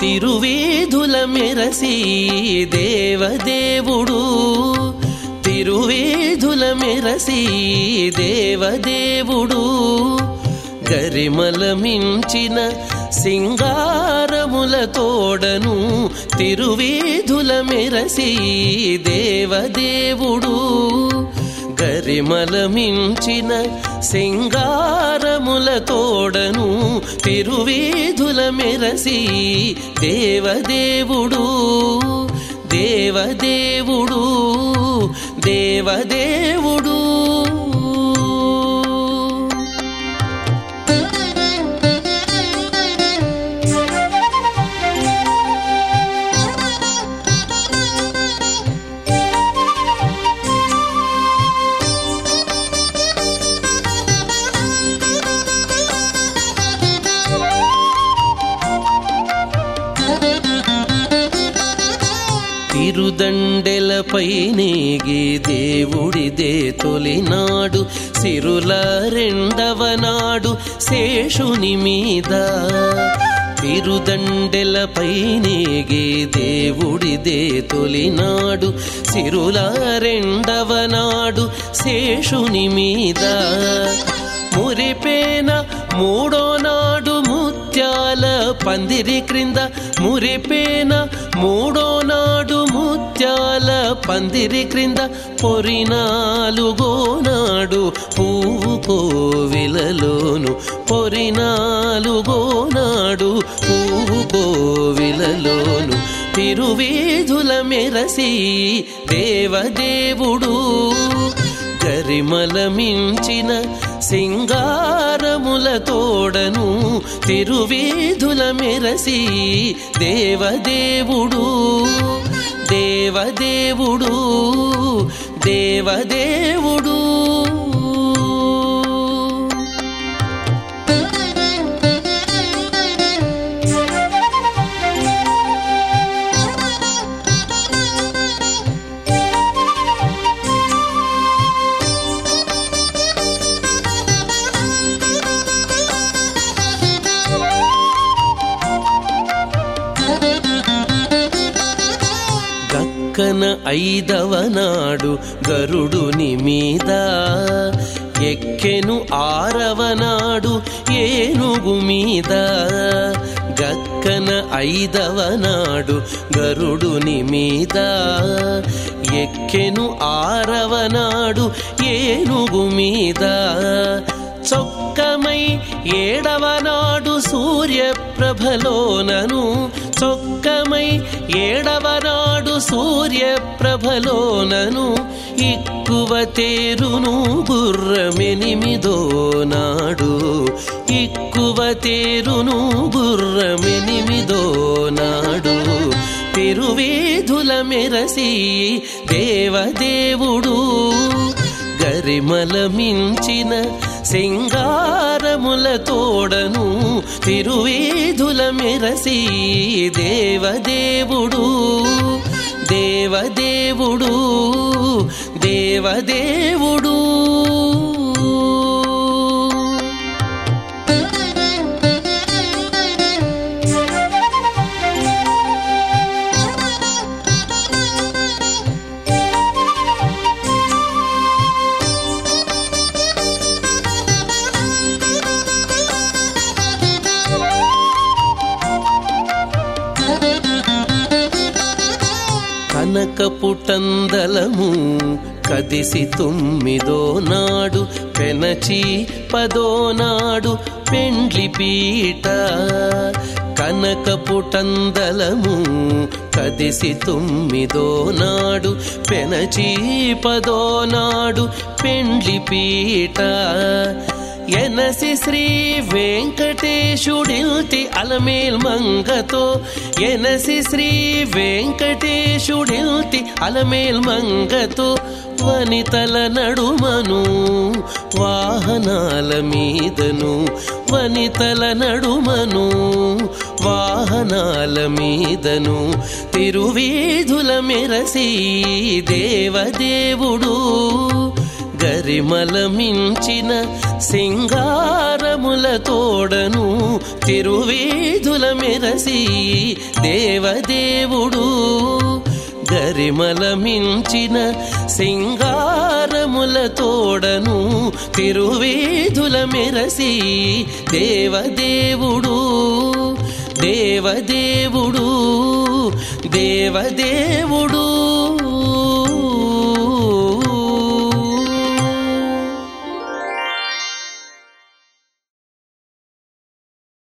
తిరువేధుల మెరసి దేవదేవుడు. తిరువేధుల మెరసి దేవదేవుడు. గరిమల మించిన సింగారముల తోడను తిరువేధుల మెరసి దేవదేవుడు. గరిమలమించిన సింగారముల తోడను తిరువేధుల మెరసి దేవదేవుడు దేవదేవుడు దేవదేవుడు. తిరుదండెలపై నేగి దేవుడిదే తొలినాడు సిరుల రెండవ నాడు శేషుని మీద. తిరుదండెలపై నేగి దేవుడిదే తొలినాడు సిరుల రెండవ నాడు శేషుని మీద. మురిపేన మూడో నాడు ముత్యాల పందిరి క్రింద మురిపేన మూడో నాడు పందిరి క్రింద పొరినాలుగోనాడు పువ్వు కోవిలలోను. పొరినాలుగోనాడు పువ్వు కోవిలలోను. తిరువేధుల మెరసి దేవదేవుడు గరిమల మించిన సింగారముల తోడను తిరువేధుల మెరసి దేవదేవుడు దేవదేవుడు దేవదేవుడు ಲೋಕನ ಐದವನಾಡು ಗರುಡು ನಿಮಿದ. ಎಕ್ಕೆನು ಆರವನಾಡು ಏನು ಗುಮೀದ. ಗಕ್ಕನ ಐದವನಾಡು ಗರುಡು ನಿಮಿದ. ಎಕ್ಕೆನು ಆರವನಾಡು ಏನು ಗುಮೀದ. ఆరవ నాడు ఏనుగు మీద చొక్కమై ఏడవ నాడు సూర్యప్రభలోనను. చొక్కమై ఏడవ నాడు సూర్యప్రభలోనను. ఇక్కువ తేరును గుర్రమెనిమిదో నాడు ఇక్కువ తేరును గుర్రమెనిమిదో నాడు తిరువేధుల మెరసి దేవదేవుడు. గరిమల మించిన సింగారముల తోడను తిరువేధుల మెరసి దేవదేవుడు దేవదేవుడు దేవదే కనకపుటందలము కదిసి తొమ్మిదో నాడు పెనచి పదో నాడు పెండ్లి పీట. కనకపుటందలము కదిసి తొమ్మిదో నాడు పెనచి పదో నాడు పెండ్లి పీట. ఎనసి శ్రీ వెంకటేశుడిల్తి అలమేల్ మంగతో. ఎనసి శ్రీ వెంకటేశుడిల్తి అలమేల్ మంగతో. వనితల నడుమను వాహనాల మీదను. వనితల నడుమను వాహనాల మీదను. తిరువేధుల మెరసి దేవదేవుడు. గరిమలమించిన సింగారముల తోడను తిరువేదుల మెరసి దేవదేవుడు గరిమలమించిన సింగారముల తోడను తిరువేదుల మెరసి దేవదేవుడు దేవదేవుడు దేవదేవుడు